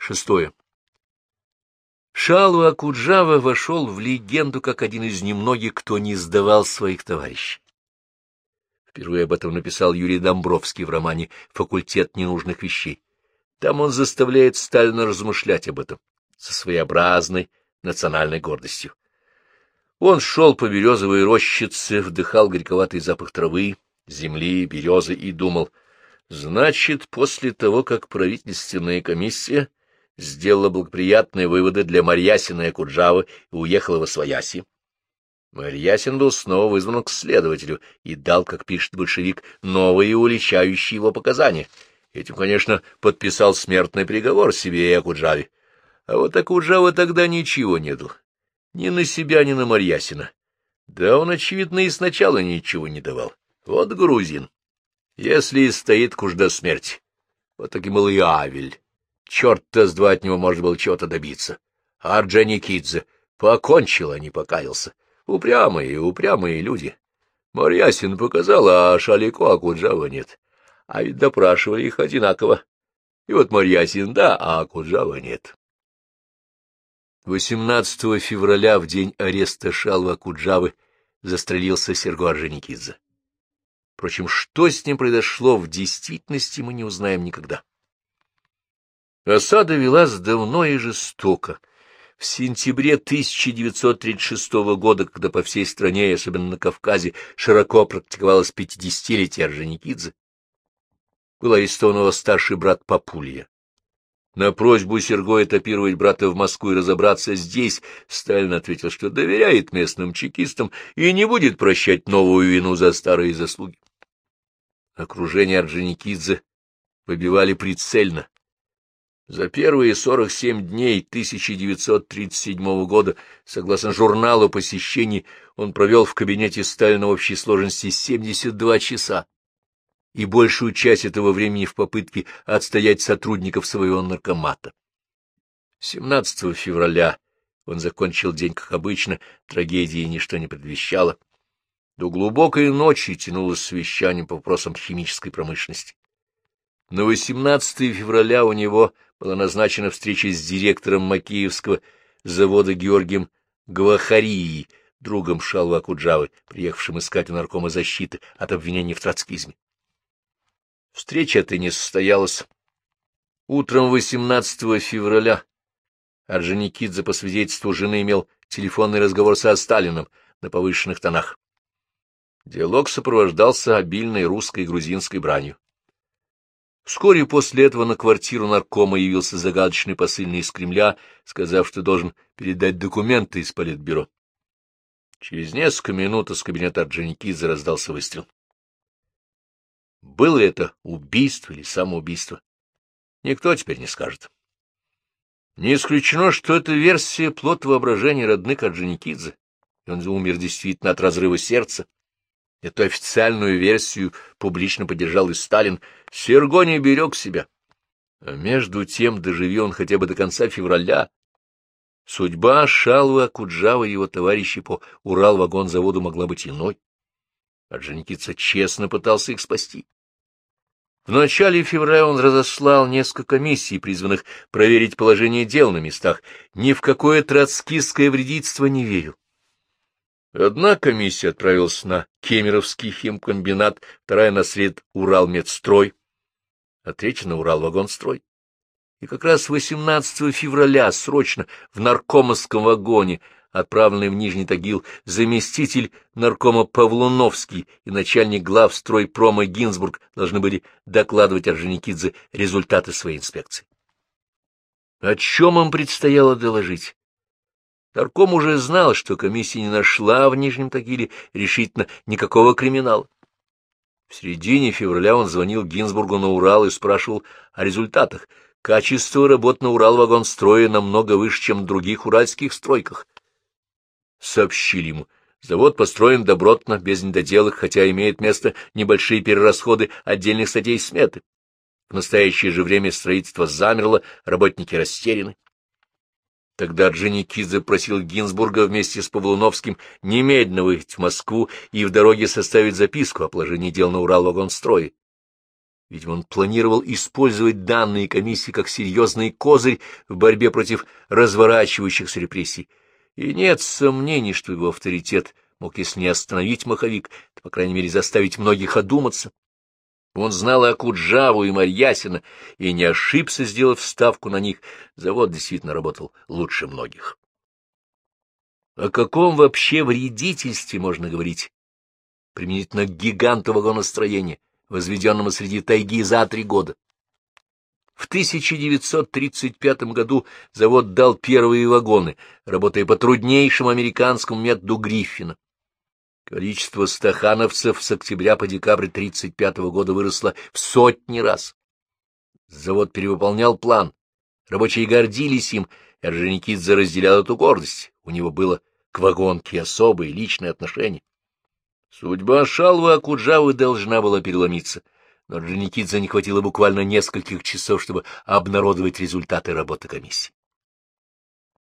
Шестое. Шалва Акуджава вошел в легенду как один из немногих, кто не сдавал своих товарищей. Впервые об этом написал Юрий Домбровский в романе «Факультет ненужных вещей». Там он заставляет Сталина размышлять об этом со своеобразной национальной гордостью. Он шел по березовой рощице, вдыхал горьковатый запах травы, земли, березы и думал, значит, после того, как правительственная комиссия сделала благоприятные выводы для Марьясина и Куджавы и уехала во Свояси, Марьясин был снова вызван к следователю и дал, как пишет большевик, новые уличающие его показания. Этим, конечно, подписал смертный приговор себе и Акуджаве. А вот Акуджава тогда ничего не дал. Ни на себя, ни на Марьясина. Да он, очевидно, и сначала ничего не давал. Вот грузин. Если и стоит куж до смерти. Вот таким был и Авель. Черт-то с два от него можно было чего-то добиться. А Орджоникидзе покончил, а не покаялся. Упрямые, упрямые люди. Марьясин показал, а Шалико Акуджава нет. А ведь допрашивали их одинаково. И вот Марьясин да, а Акуджава нет. 18 февраля, в день ареста Шалва Куджавы, застрелился Серго Орджоникидзе. Впрочем, что с ним произошло в действительности, мы не узнаем никогда. Осада велась давно и жестоко. В сентябре 1936 года, когда по всей стране, особенно на Кавказе, широко практиковалось пятидесятилетие Орджоникидзе, был арестован его старший брат Папулья. На просьбу Серго этапировать брата в Москву и разобраться здесь, Сталин ответил, что доверяет местным чекистам и не будет прощать новую вину за старые заслуги. Окружение Орджоникидзе выбивали прицельно. За первые 47 дней 1937 года, согласно журналу посещений, он провел в кабинете Сталина в общей сложности 72 часа и большую часть этого времени в попытке отстоять сотрудников своего наркомата. 17 февраля он закончил день, как обычно, трагедии ничто не предвещало. До глубокой ночи тянулось совещание по вопросам химической промышленности. На 18 февраля у него была назначена встреча с директором Макеевского завода Георгием Гвахарией, другом Шалва Куджавы, приехавшим искать у наркома защиты от обвинений в троцкизме. Встреча эта не состоялась. Утром 18 февраля Орджоникидзе по свидетельству жены имел телефонный разговор со Сталином на повышенных тонах. Диалог сопровождался обильной русской и грузинской бранью. Вскоре после этого на квартиру наркома явился загадочный посыльный из Кремля, сказав, что должен передать документы из политбюро. Через несколько минут из кабинета Орджоникидзе раздался выстрел. Было это убийство или самоубийство? Никто теперь не скажет. Не исключено, что эта версия — плод воображения родных Орджоникидзе, и он умер действительно от разрыва сердца. Эту официальную версию публично поддержал и Сталин. Серго не берег себя. А между тем, доживи он хотя бы до конца февраля, судьба Шалва, Куджава и его товарищей по Урал-вагонзаводу могла быть иной. Орджоникидзе честно пытался их спасти. В начале февраля он разослал несколько комиссий, призванных проверить положение дел на местах. Ни в какое троцкистское вредительство не верил. Одна комиссия отправилась на Кемеровский химкомбинат, вторая на сред Уралмедстрой, а третья на Уралвагонстрой. И как раз 18 февраля срочно в наркомовском вагоне отправленный в Нижний Тагил заместитель наркома Павлуновский и начальник глав стройпрома Гинзбург должны были докладывать Орджоникидзе результаты своей инспекции. О чем им предстояло доложить? Нарком уже знал, что комиссия не нашла в Нижнем Тагиле решительно никакого криминала. В середине февраля он звонил Гинзбургу на Урал и спрашивал о результатах. Качество работ на Урал-вагонстрое намного выше, чем в других уральских стройках сообщили ему. Завод построен добротно, без недоделок, хотя имеет место небольшие перерасходы отдельных статей сметы. В настоящее же время строительство замерло, работники растеряны. Тогда Дженикидзе просил Гинзбурга вместе с Павлуновским немедленно выехать в Москву и в дороге составить записку о положении дел на Урал-вагонстрое. Видимо, он планировал использовать данные комиссии как серьезный козырь в борьбе против разворачивающихся репрессий. И нет сомнений, что его авторитет мог, если не остановить маховик, то, по крайней мере, заставить многих одуматься. Он знал и Акуджаву, и Марьясина, и не ошибся, сделав ставку на них. Завод действительно работал лучше многих. О каком вообще вредительстве можно говорить? Применительно к гиганту вагоностроения, возведенному среди тайги за три года. В 1935 году завод дал первые вагоны, работая по труднейшему американскому методу Гриффина. Количество стахановцев с октября по декабрь 1935 года выросло в сотни раз. Завод перевыполнял план, рабочие гордились им, Орджоникидзе разделял эту гордость. У него было к вагонке особое личное отношение. Судьба Шалвы Акуджавы должна была переломиться, но Орджоникидзе не хватило буквально нескольких часов, чтобы обнародовать результаты работы комиссии.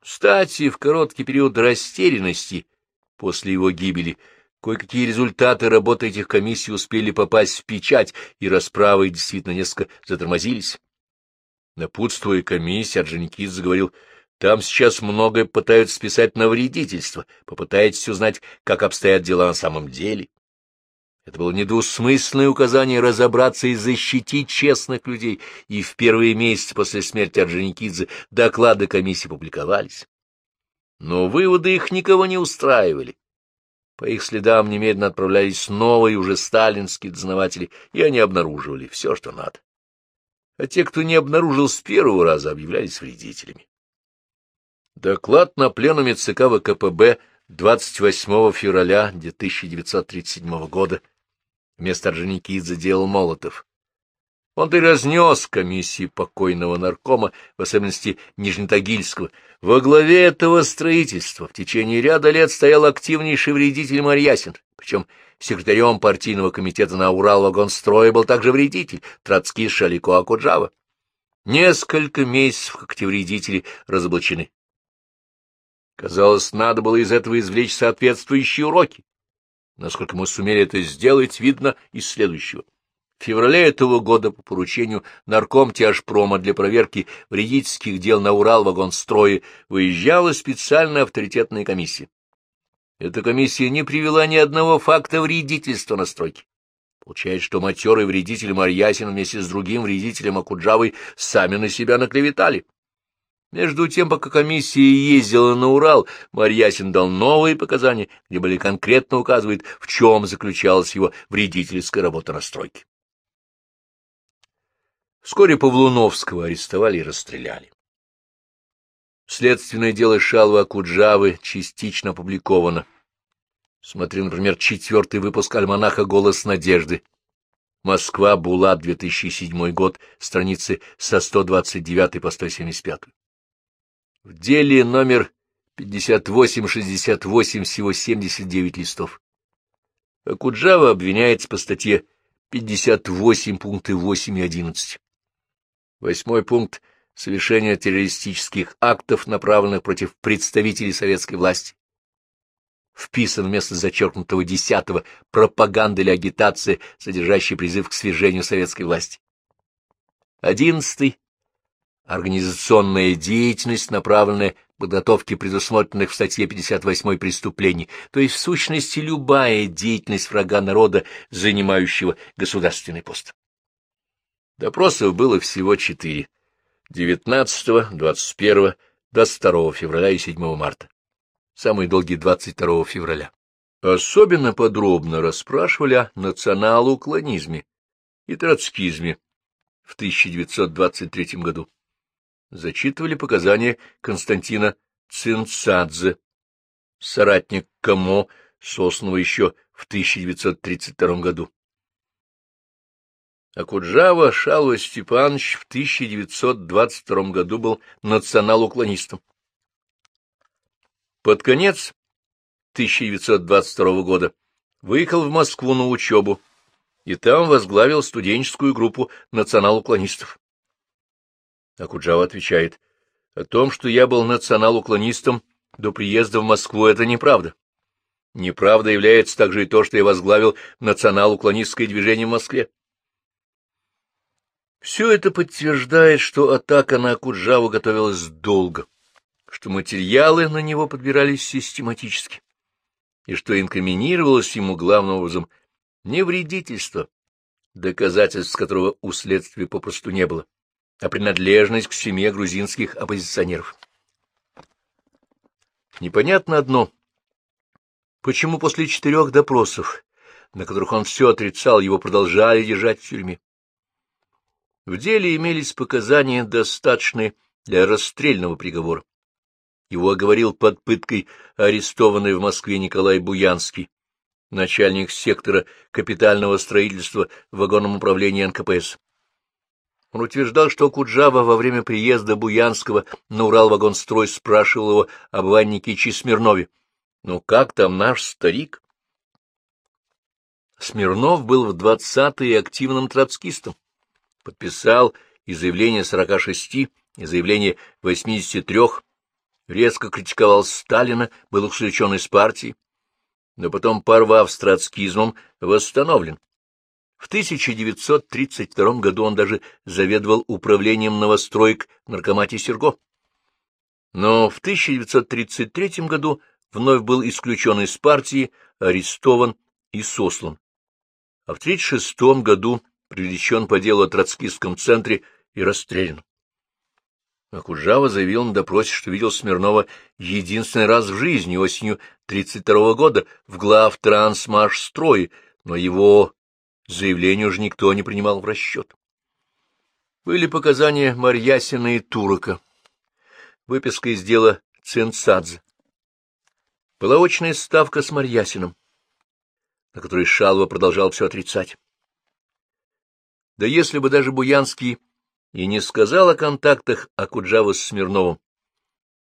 Кстати, в короткий период растерянности после его гибели — Кое-какие результаты работы этих комиссий успели попасть в печать, и расправы действительно несколько затормозились. Напутствуя комиссии, Орджоникидзе заговорил, там сейчас многое пытаются списать на вредительство, попытаетесь узнать, как обстоят дела на самом деле. Это было недвусмысленное указание разобраться и защитить честных людей, и в первые месяцы после смерти Орджоникидзе доклады комиссии публиковались. Но выводы их никого не устраивали. По их следам немедленно отправлялись новые, уже сталинские дознаватели, и они обнаруживали все, что надо. А те, кто не обнаружил с первого раза, объявлялись вредителями. Доклад на пленуме ЦК ВКПБ 28 февраля 1937 года вместо Орджоникидзе делал Молотов. Он и разнес комиссии покойного наркома, в особенности Нижнетагильского. Во главе этого строительства в течение ряда лет стоял активнейший вредитель Марьясин, причем секретарем партийного комитета на Урал-вагонстрое был также вредитель, троцкист Шалико Акуджава. Несколько месяцев, как эти вредители разоблачены. Казалось, надо было из этого извлечь соответствующие уроки. Насколько мы сумели это сделать, видно из следующего. В феврале этого года по поручению наркомтяжпрома для проверки вредительских дел на Урал-вагонстрое выезжала специальная авторитетная комиссия. Эта комиссия не привела ни одного факта вредительства на стройке. Получается, что матерый вредитель Марьясин вместе с другим вредителем Акуджавой сами на себя наклеветали. Между тем, пока комиссия ездила на Урал, Марьясин дал новые показания, где были конкретно указывает, в чем заключалась его вредительская работа на стройке. Вскоре Павлуновского арестовали и расстреляли. Следственное дело Шалва Акуджавы частично опубликовано. Смотри, например, четвертый выпуск альманаха «Голос надежды». Москва, Булат, 2007 год, страницы со 129 по 175. В деле номер 5868 всего 79 листов. Акуджава обвиняется по статье 58 пункты 8 и 11. Восьмой пункт — совершение террористических актов, направленных против представителей советской власти. Вписан вместо зачеркнутого десятого пропаганда или агитация, содержащая призыв к свержению советской власти. Одиннадцатый — организационная деятельность, направленная к подготовке предусмотренных в статье 58 преступлений, то есть в сущности любая деятельность врага народа, занимающего государственный пост. Допросов было всего четыре — 19, 21, 22 февраля и 7 марта. Самый долгий — 22 февраля. Особенно подробно расспрашивали о национал-уклонизме и троцкизме в 1923 году. Зачитывали показания Константина Цинцадзе, соратник Камо, созданного еще в 1932 году. Акуджава Шалва Степанович в 1922 году был национал-уклонистом. Под конец 1922 года выехал в Москву на учебу и там возглавил студенческую группу национал-уклонистов. Акуджава отвечает, о том, что я был национал-уклонистом до приезда в Москву, это неправда. Неправда является также и то, что я возглавил национал-уклонистское движение в Москве. Все это подтверждает, что атака на Акуджаву готовилась долго, что материалы на него подбирались систематически, и что инкриминировалось ему главным образом не вредительство, доказательств которого у следствия попросту не было, а принадлежность к семье грузинских оппозиционеров. Непонятно одно. Почему после четырех допросов, на которых он все отрицал, его продолжали держать в тюрьме? В деле имелись показания, достаточные для расстрельного приговора. Его оговорил под пыткой арестованный в Москве Николай Буянский, начальник сектора капитального строительства в вагонном управлении НКПС. Он утверждал, что Куджава во время приезда Буянского на Урал-вагонстрой спрашивал его об Иване Никитиче Смирнове. «Ну как там наш старик?» Смирнов был в двадцатые активным троцкистом. Подписал и заявление 46, и заявление 83, резко критиковал Сталина, был исключен из партии но потом, порвав с троцкизмом, восстановлен. В 1932 году он даже заведовал управлением новостроек наркомате Серго. Но в 1933 году вновь был исключен из партии, арестован и сослан. А в 1936 году привлечен по делу о троцкистском центре и расстрелян. Акуджава заявил на допросе, что видел Смирнова единственный раз в жизни, осенью 32 года, в глав Трансмашстрое, но его заявление уже никто не принимал в расчет. Были показания Марьясина и Турока, выписка из дела Цинцадзе. Была очная ставка с Марьясиным, на которой Шалва продолжал все отрицать. Да если бы даже Буянский и не сказал о контактах Акуджава с Смирновым.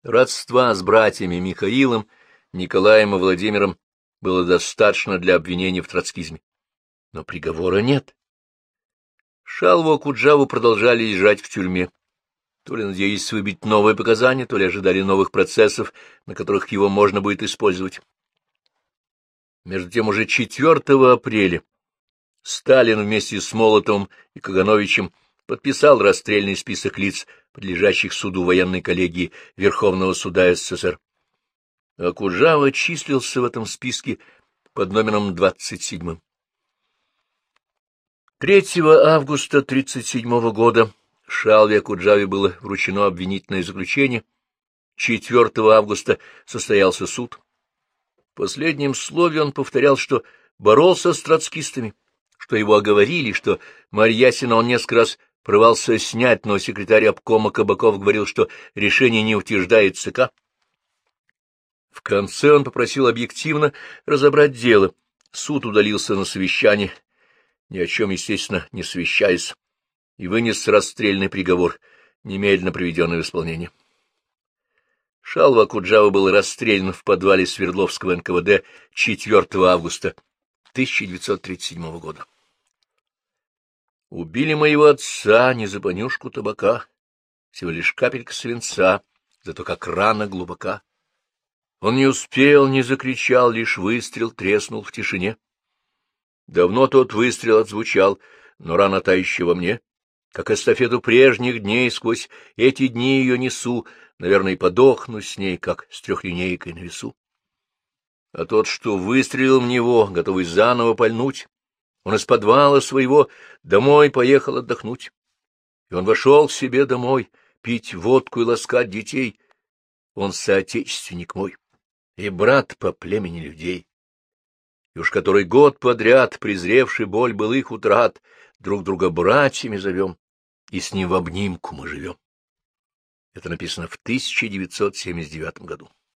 Родства с братьями Михаилом, Николаем и Владимиром было достаточно для обвинения в троцкизме. Но приговора нет. Шалву Акуджаву продолжали лежать в тюрьме. То ли надеялись выбить новые показания, то ли ожидали новых процессов, на которых его можно будет использовать. Между тем уже 4 апреля Сталин вместе с Молотовым и Кагановичем подписал расстрельный список лиц, подлежащих суду военной коллегии Верховного суда СССР. Акуджава числился в этом списке под номером 27. 3 августа 1937 года Шалве Акуджаве было вручено обвинительное заключение. 4 августа состоялся суд. В последнем слове он повторял, что боролся с троцкистами, что его оговорили, что Марьясина он несколько раз Прывался снять, но секретарь обкома Кабаков говорил, что решение не утверждает ЦК. В конце он попросил объективно разобрать дело. Суд удалился на совещание, ни о чем, естественно, не совещаясь, и вынес расстрельный приговор, немедленно приведенный в исполнение. Шалва Куджава был расстрелян в подвале Свердловского НКВД 4 августа 1937 года. Убили моего отца не за понюшку табака, всего лишь капелька свинца, зато как рана глубока. Он не успел, не закричал, лишь выстрел треснул в тишине. Давно тот выстрел отзвучал, но рана та еще во мне. Как эстафету прежних дней сквозь эти дни ее несу, наверное, подохну с ней, как с трехлинейкой на весу. А тот, что выстрелил в него, готовый заново пальнуть, он из подвала своего домой поехал отдохнуть. И он вошел к себе домой пить водку и ласкать детей. Он соотечественник мой и брат по племени людей. И уж который год подряд, презревший боль былых утрат, друг друга братьями зовем, и с ним в обнимку мы живем. Это написано в 1979 году.